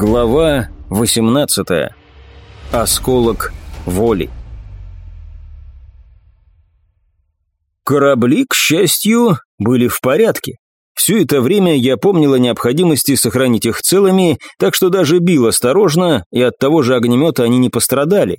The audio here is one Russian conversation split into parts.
Глава 18. Осколок воли. Корабли, к счастью, были в порядке. Все это время я помнил о необходимости сохранить их целыми, так что даже бил осторожно, и от того же огнемета они не пострадали.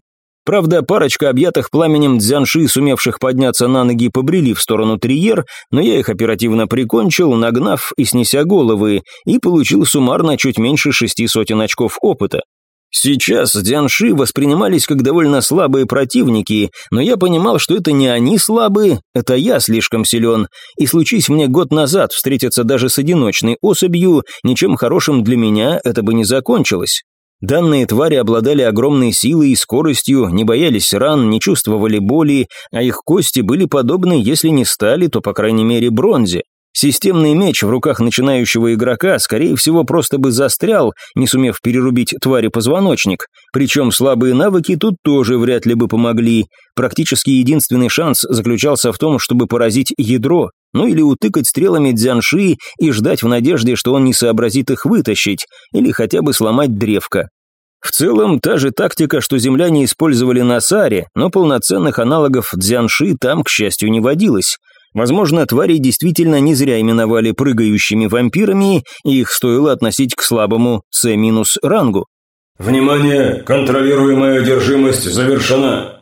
Правда, парочка объятых пламенем дзянши, сумевших подняться на ноги, побрели в сторону Триер, но я их оперативно прикончил, нагнав и снеся головы, и получил суммарно чуть меньше шести сотен очков опыта. Сейчас дзянши воспринимались как довольно слабые противники, но я понимал, что это не они слабые, это я слишком силен, и случись мне год назад встретиться даже с одиночной особью, ничем хорошим для меня это бы не закончилось. Данные твари обладали огромной силой и скоростью, не боялись ран, не чувствовали боли, а их кости были подобны, если не стали, то, по крайней мере, бронзе. Системный меч в руках начинающего игрока, скорее всего, просто бы застрял, не сумев перерубить твари позвоночник. Причем слабые навыки тут тоже вряд ли бы помогли. Практически единственный шанс заключался в том, чтобы поразить ядро, ну или утыкать стрелами дзянши и ждать в надежде, что он не сообразит их вытащить, или хотя бы сломать древко. В целом, та же тактика, что земляне использовали на Саре, но полноценных аналогов дзянши там, к счастью, не водилось. Возможно, твари действительно не зря именовали прыгающими вампирами, и их стоило относить к слабому С- рангу. «Внимание! Контролируемая одержимость завершена!»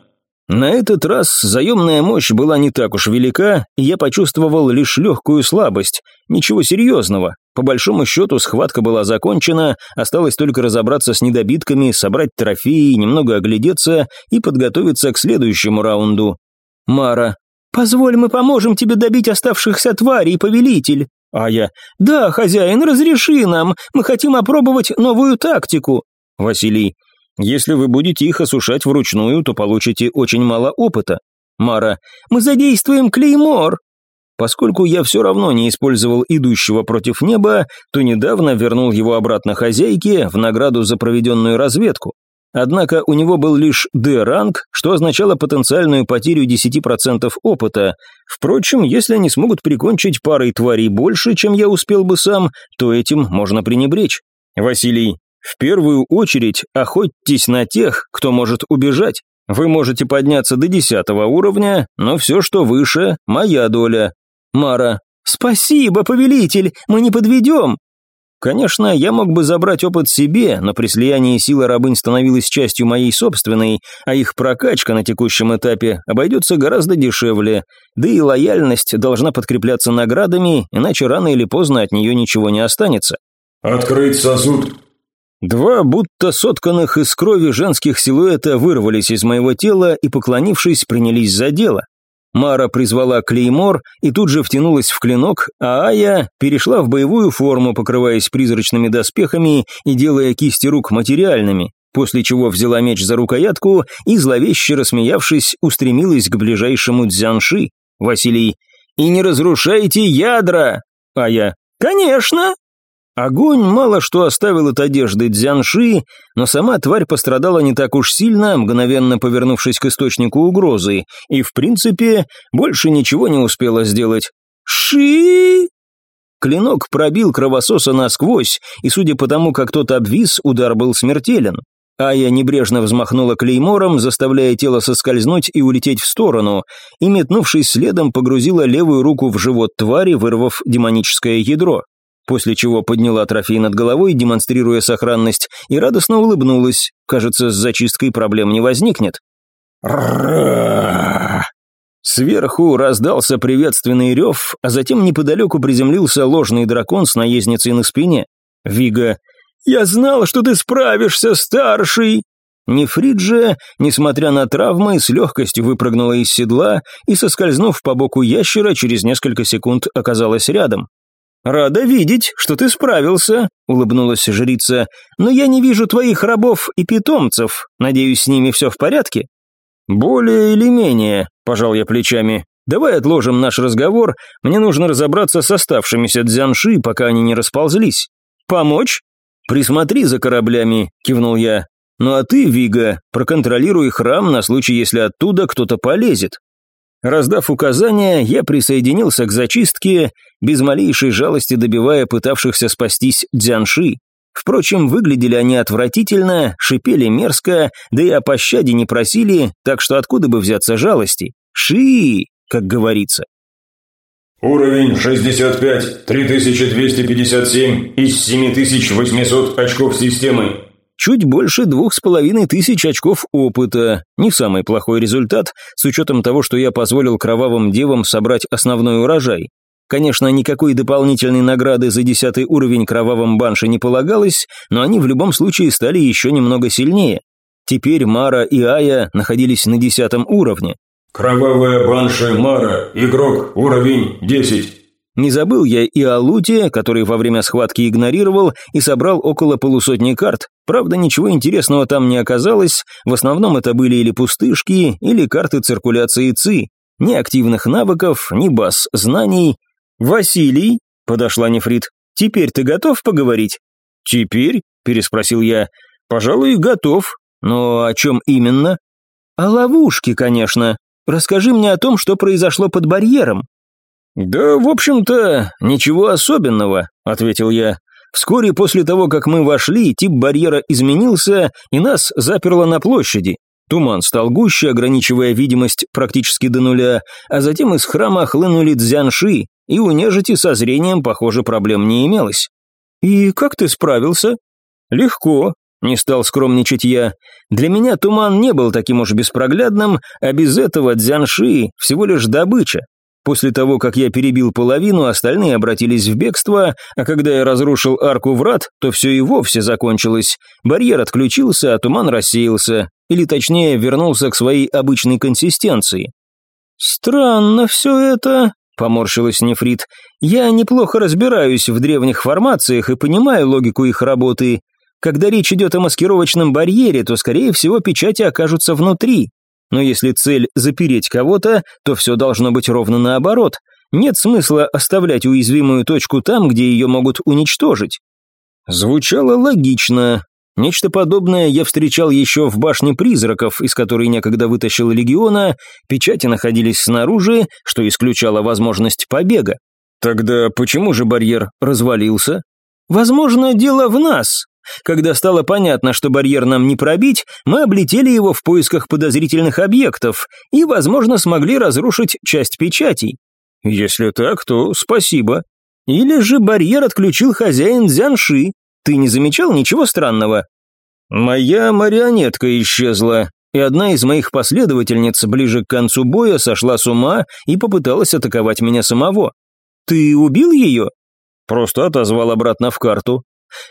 На этот раз заемная мощь была не так уж велика, и я почувствовал лишь легкую слабость. Ничего серьезного. По большому счету схватка была закончена, осталось только разобраться с недобитками, собрать трофеи, немного оглядеться и подготовиться к следующему раунду. Мара. «Позволь, мы поможем тебе добить оставшихся тварей, повелитель». А я. «Да, хозяин, разреши нам, мы хотим опробовать новую тактику». Василий. Если вы будете их осушать вручную, то получите очень мало опыта. Мара, мы задействуем клеймор. Поскольку я все равно не использовал идущего против неба, то недавно вернул его обратно хозяйке в награду за проведенную разведку. Однако у него был лишь D-ранг, что означало потенциальную потерю 10% опыта. Впрочем, если они смогут прикончить парой тварей больше, чем я успел бы сам, то этим можно пренебречь. Василий, в первую очередь охотьтесь на тех, кто может убежать. Вы можете подняться до десятого уровня, но все, что выше, моя доля. Мара. Спасибо, повелитель, мы не подведем. Конечно, я мог бы забрать опыт себе, но при слиянии сила рабынь становилась частью моей собственной, а их прокачка на текущем этапе обойдется гораздо дешевле, да и лояльность должна подкрепляться наградами, иначе рано или поздно от нее ничего не останется. «Открыть сосуд!» Два будто сотканных из крови женских силуэта вырвались из моего тела и, поклонившись, принялись за дело. Мара призвала клеймор и тут же втянулась в клинок, а Ая перешла в боевую форму, покрываясь призрачными доспехами и делая кисти рук материальными, после чего взяла меч за рукоятку и, зловеще рассмеявшись, устремилась к ближайшему дзянши. Василий «И не разрушайте ядра!» Ая «Конечно!» Огонь мало что оставил от одежды Дзянши, но сама тварь пострадала не так уж сильно, мгновенно повернувшись к источнику угрозы, и, в принципе, больше ничего не успела сделать. «Ши!» Клинок пробил кровососа насквозь, и, судя по тому, как тот обвис, удар был смертелен. Ая небрежно взмахнула клеймором, заставляя тело соскользнуть и улететь в сторону, и, метнувшись следом, погрузила левую руку в живот твари, вырвав демоническое ядро после чего подняла трофей над головой, демонстрируя сохранность, и радостно улыбнулась. Кажется, с зачисткой проблем не возникнет. Сверху раздался приветственный рев, а затем неподалеку приземлился ложный дракон с наездницей на спине. Вига «Я знал, что ты справишься, старший!» Нефрит же, несмотря на травмы, с легкостью выпрыгнула из седла и, соскользнув по боку ящера, через несколько секунд оказалась рядом. «Рада видеть, что ты справился», — улыбнулась жрица, «но я не вижу твоих рабов и питомцев. Надеюсь, с ними все в порядке?» «Более или менее», — пожал я плечами. «Давай отложим наш разговор, мне нужно разобраться с оставшимися дзянши, пока они не расползлись». «Помочь?» «Присмотри за кораблями», — кивнул я. «Ну а ты, Вига, проконтролируй храм на случай, если оттуда кто-то полезет. Раздав указания, я присоединился к зачистке, без малейшей жалости добивая пытавшихся спастись дзянши. Впрочем, выглядели они отвратительно, шипели мерзко, да и о пощаде не просили, так что откуда бы взяться жалости? Ши, как говорится. Уровень 65, 3257 из 7800 очков системы. Чуть больше двух с половиной тысяч очков опыта. Не самый плохой результат, с учетом того, что я позволил кровавым девам собрать основной урожай. Конечно, никакой дополнительной награды за десятый уровень кровавым банше не полагалось, но они в любом случае стали еще немного сильнее. Теперь Мара и Ая находились на десятом уровне. Кровавая банша Мара, игрок, уровень 10. Не забыл я и о луте, который во время схватки игнорировал и собрал около полусотни карт. Правда, ничего интересного там не оказалось, в основном это были или пустышки, или карты циркуляции ЦИ. Ни активных навыков, ни баз знаний. «Василий», — подошла Нефрит, — «теперь ты готов поговорить?» «Теперь?» — переспросил я. «Пожалуй, готов. Но о чем именно?» «О ловушке, конечно. Расскажи мне о том, что произошло под барьером». «Да, в общем-то, ничего особенного», — ответил я. «Вскоре после того, как мы вошли, тип барьера изменился, и нас заперло на площади. Туман стал гуще, ограничивая видимость практически до нуля, а затем из храма хлынули дзянши, и у нежити со зрением, похоже, проблем не имелось. «И как ты справился?» «Легко», — не стал скромничать я. «Для меня туман не был таким уж беспроглядным, а без этого дзянши всего лишь добыча. После того, как я перебил половину, остальные обратились в бегство, а когда я разрушил арку врат, то все и вовсе закончилось. Барьер отключился, а туман рассеялся, или точнее вернулся к своей обычной консистенции. «Странно все это», — поморщилась Нефрит. «Я неплохо разбираюсь в древних формациях и понимаю логику их работы. Когда речь идет о маскировочном барьере, то, скорее всего, печати окажутся внутри. Но если цель запереть кого-то, то все должно быть ровно наоборот. Нет смысла оставлять уязвимую точку там, где ее могут уничтожить. Звучало логично. Нечто подобное я встречал еще в башне призраков, из которой некогда вытащил легиона, печати находились снаружи, что исключало возможность побега. Тогда почему же барьер развалился? Возможно, дело в нас, когда стало понятно, что барьер нам не пробить, мы облетели его в поисках подозрительных объектов и, возможно, смогли разрушить часть печатей. Если так, то спасибо. Или же барьер отключил хозяин Дзянши. Ты не замечал ничего странного? Моя марионетка исчезла, и одна из моих последовательниц ближе к концу боя сошла с ума и попыталась атаковать меня самого. Ты убил ее? Просто отозвал обратно в карту.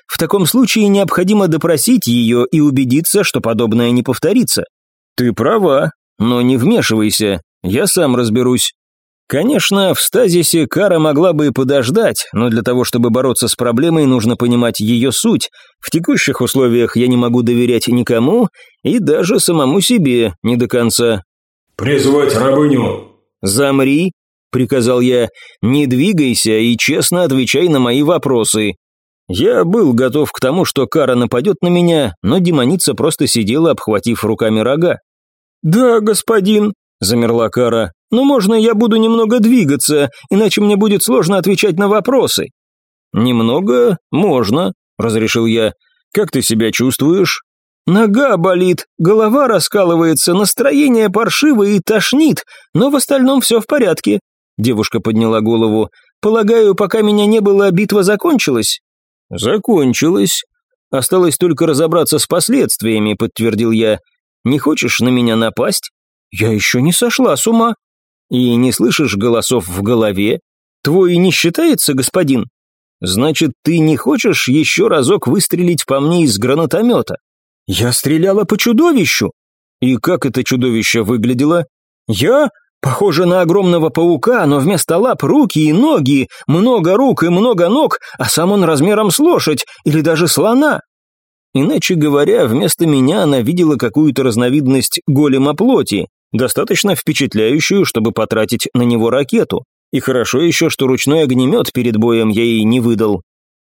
В таком случае необходимо допросить ее и убедиться, что подобное не повторится. Ты права, но не вмешивайся, я сам разберусь. Конечно, в стазисе Кара могла бы и подождать, но для того, чтобы бороться с проблемой, нужно понимать ее суть. В текущих условиях я не могу доверять никому и даже самому себе не до конца. «Призвать рабыню!» «Замри», — приказал я, — «не двигайся и честно отвечай на мои вопросы. Я был готов к тому, что Кара нападет на меня, но демоница просто сидела, обхватив руками рога. «Да, господин», — замерла Кара, — «но можно я буду немного двигаться, иначе мне будет сложно отвечать на вопросы». «Немного? Можно», — разрешил я. «Как ты себя чувствуешь?» «Нога болит, голова раскалывается, настроение паршивое и тошнит, но в остальном все в порядке». Девушка подняла голову. «Полагаю, пока меня не было, битва закончилась?» «Закончилось. Осталось только разобраться с последствиями», — подтвердил я. «Не хочешь на меня напасть?» «Я еще не сошла с ума». «И не слышишь голосов в голове? Твой не считается, господин?» «Значит, ты не хочешь еще разок выстрелить по мне из гранатомета?» «Я стреляла по чудовищу». «И как это чудовище выглядело?» «Я? Похоже на огромного паука, но вместо лап руки и ноги, много рук и много ног, а сам он размером с лошадь или даже слона. Иначе говоря, вместо меня она видела какую-то разновидность голема плоти, достаточно впечатляющую, чтобы потратить на него ракету. И хорошо еще, что ручной огнемет перед боем я ей не выдал.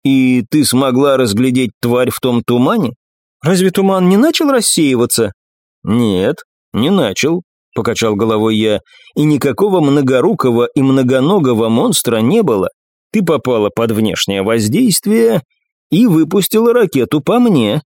И ты смогла разглядеть тварь в том тумане? Разве туман не начал рассеиваться? Нет, не начал покачал головой я, и никакого многорукого и многоногого монстра не было. Ты попала под внешнее воздействие, и выпустила ракету по мне.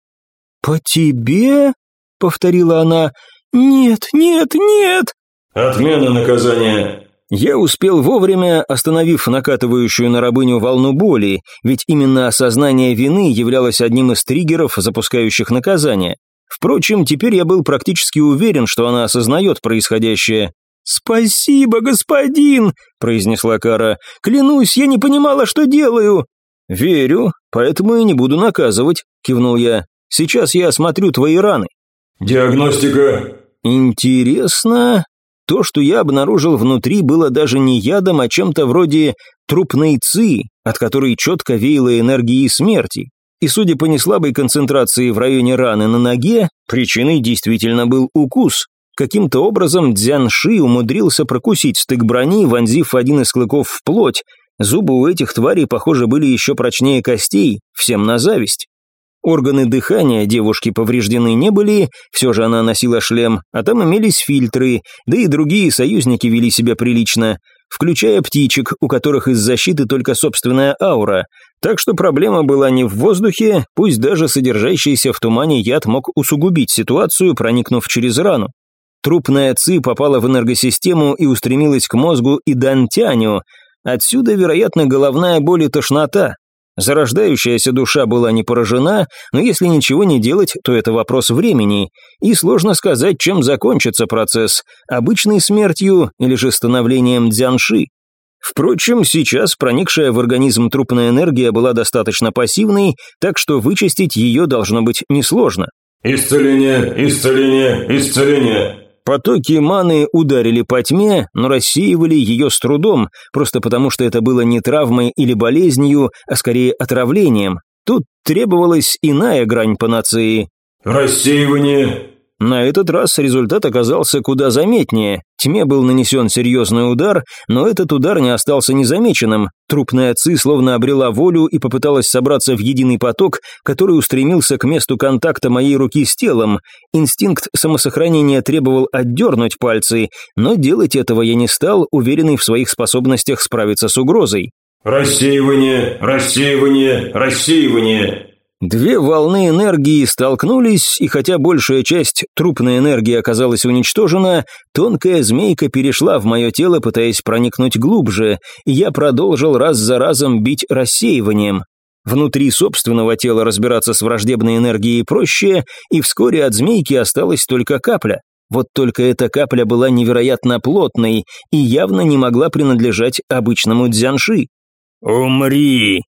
«По тебе?» — повторила она. «Нет, нет, нет!» «Отмена наказания!» Я успел вовремя, остановив накатывающую на рабыню волну боли, ведь именно осознание вины являлось одним из триггеров, запускающих наказание. Впрочем, теперь я был практически уверен, что она осознает происходящее. «Спасибо, господин!» – произнесла Кара. «Клянусь, я не понимала, что делаю!» «Верю, поэтому и не буду наказывать», – кивнул я. «Сейчас я осмотрю твои раны». «Диагностика». «Интересно. То, что я обнаружил внутри, было даже не ядом, а чем-то вроде трупной ци, от которой четко веяло энергией смерти. И судя по неслабой концентрации в районе раны на ноге, причиной действительно был укус. Каким-то образом Дзян Ши умудрился прокусить стык брони, вонзив один из клыков в плоть. Зубы у этих тварей, похоже, были еще прочнее костей, всем на зависть. Органы дыхания девушки повреждены не были, все же она носила шлем, а там имелись фильтры, да и другие союзники вели себя прилично включая птичек, у которых из защиты только собственная аура. Так что проблема была не в воздухе, пусть даже содержащийся в тумане яд мог усугубить ситуацию, проникнув через рану. Трупная ци попала в энергосистему и устремилась к мозгу и дантяню. Отсюда, вероятно, головная боль и тошнота. Зарождающаяся душа была не поражена, но если ничего не делать, то это вопрос времени, и сложно сказать, чем закончится процесс – обычной смертью или же становлением дзянши. Впрочем, сейчас проникшая в организм трупная энергия была достаточно пассивной, так что вычистить ее должно быть несложно. «Исцеление, исцеление, исцеление!» Потоки маны ударили по тьме, но рассеивали ее с трудом, просто потому что это было не травмой или болезнью, а скорее отравлением. Тут требовалась иная грань панацеи. «Рассеивание, на этот раз результат оказался куда заметнее. Тьме был нанесен серьезный удар, но этот удар не остался незамеченным. Трупная ци словно обрела волю и попыталась собраться в единый поток, который устремился к месту контакта моей руки с телом. Инстинкт самосохранения требовал отдернуть пальцы, но делать этого я не стал, уверенный в своих способностях справиться с угрозой. «Рассеивание, рассеивание, рассеивание!» Две волны энергии столкнулись, и хотя большая часть трупной энергии оказалась уничтожена, тонкая змейка перешла в мое тело, пытаясь проникнуть глубже, и я продолжил раз за разом бить рассеиванием. Внутри собственного тела разбираться с враждебной энергией проще, и вскоре от змейки осталась только капля. Вот только эта капля была невероятно плотной и явно не могла принадлежать обычному дзянши. «Умри!»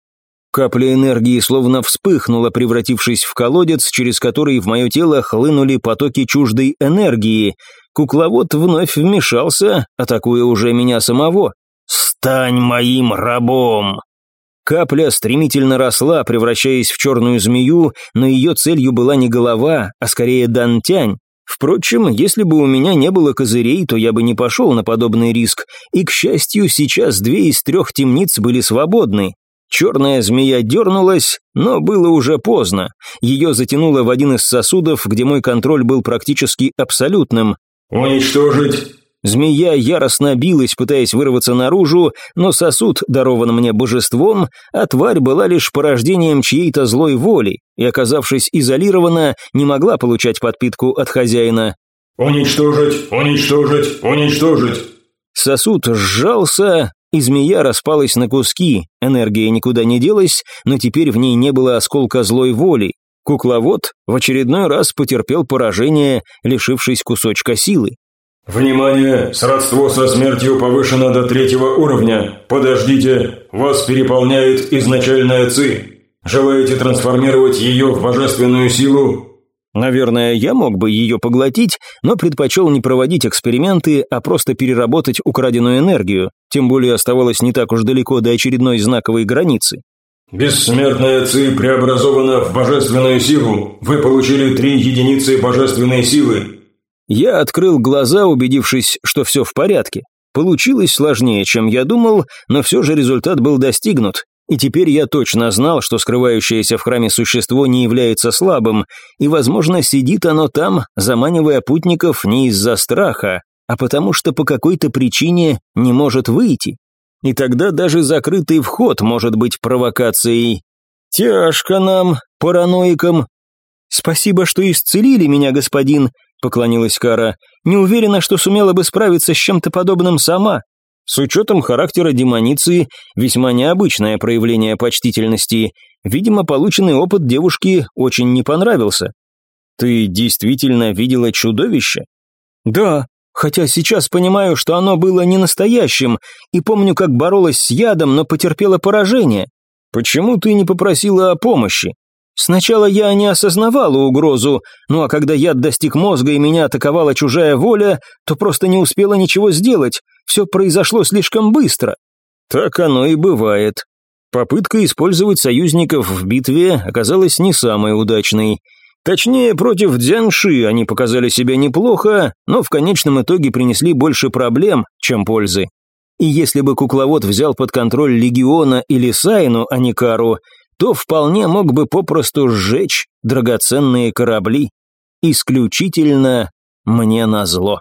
Капля энергии словно вспыхнула, превратившись в колодец, через который в мое тело хлынули потоки чуждой энергии. Кукловод вновь вмешался, атакуя уже меня самого. «Стань моим рабом!» Капля стремительно росла, превращаясь в черную змею, но ее целью была не голова, а скорее дантянь. Впрочем, если бы у меня не было козырей, то я бы не пошел на подобный риск, и, к счастью, сейчас две из трех темниц были свободны. Черная змея дернулась, но было уже поздно. Ее затянуло в один из сосудов, где мой контроль был практически абсолютным. «Уничтожить!» Змея яростно билась, пытаясь вырваться наружу, но сосуд дарован мне божеством, а тварь была лишь порождением чьей-то злой воли, и, оказавшись изолирована, не могла получать подпитку от хозяина. «Уничтожить! Уничтожить! Уничтожить!» Сосуд сжался, и змея распалась на куски, энергия никуда не делась, но теперь в ней не было осколка злой воли. Кукловод в очередной раз потерпел поражение, лишившись кусочка силы. «Внимание! Сродство со смертью повышено до третьего уровня. Подождите, вас переполняет изначальная ЦИ. Желаете трансформировать ее в божественную силу? Наверное, я мог бы ее поглотить, но предпочел не проводить эксперименты, а просто переработать украденную энергию, тем более оставалось не так уж далеко до очередной знаковой границы. «Бессмертная ЦИ преобразована в божественную силу. Вы получили три единицы божественной силы». Я открыл глаза, убедившись, что все в порядке. Получилось сложнее, чем я думал, но все же результат был достигнут, и теперь я точно знал, что скрывающееся в храме существо не является слабым, и, возможно, сидит оно там, заманивая путников не из-за страха, а потому что по какой-то причине не может выйти. И тогда даже закрытый вход может быть провокацией. Тяжко нам, параноикам. Спасибо, что исцелили меня, господин, поклонилась Кара. Не уверена, что сумела бы справиться с чем-то подобным сама. С учетом характера демониции, весьма необычное проявление почтительности. Видимо, полученный опыт девушки очень не понравился. «Ты действительно видела чудовище?» «Да, хотя сейчас понимаю, что оно было не настоящим, и помню, как боролась с ядом, но потерпела поражение. Почему ты не попросила о помощи?» Сначала я не осознавала угрозу, ну а когда яд достиг мозга и меня атаковала чужая воля, то просто не успела ничего сделать, все произошло слишком быстро. Так оно и бывает. Попытка использовать союзников в битве оказалась не самой удачной. Точнее, против Дзянши они показали себя неплохо, но в конечном итоге принесли больше проблем, чем пользы. И если бы кукловод взял под контроль Легиона или Сайну, а не Кару, то вполне мог бы попросту сжечь драгоценные корабли. Исключительно мне назло.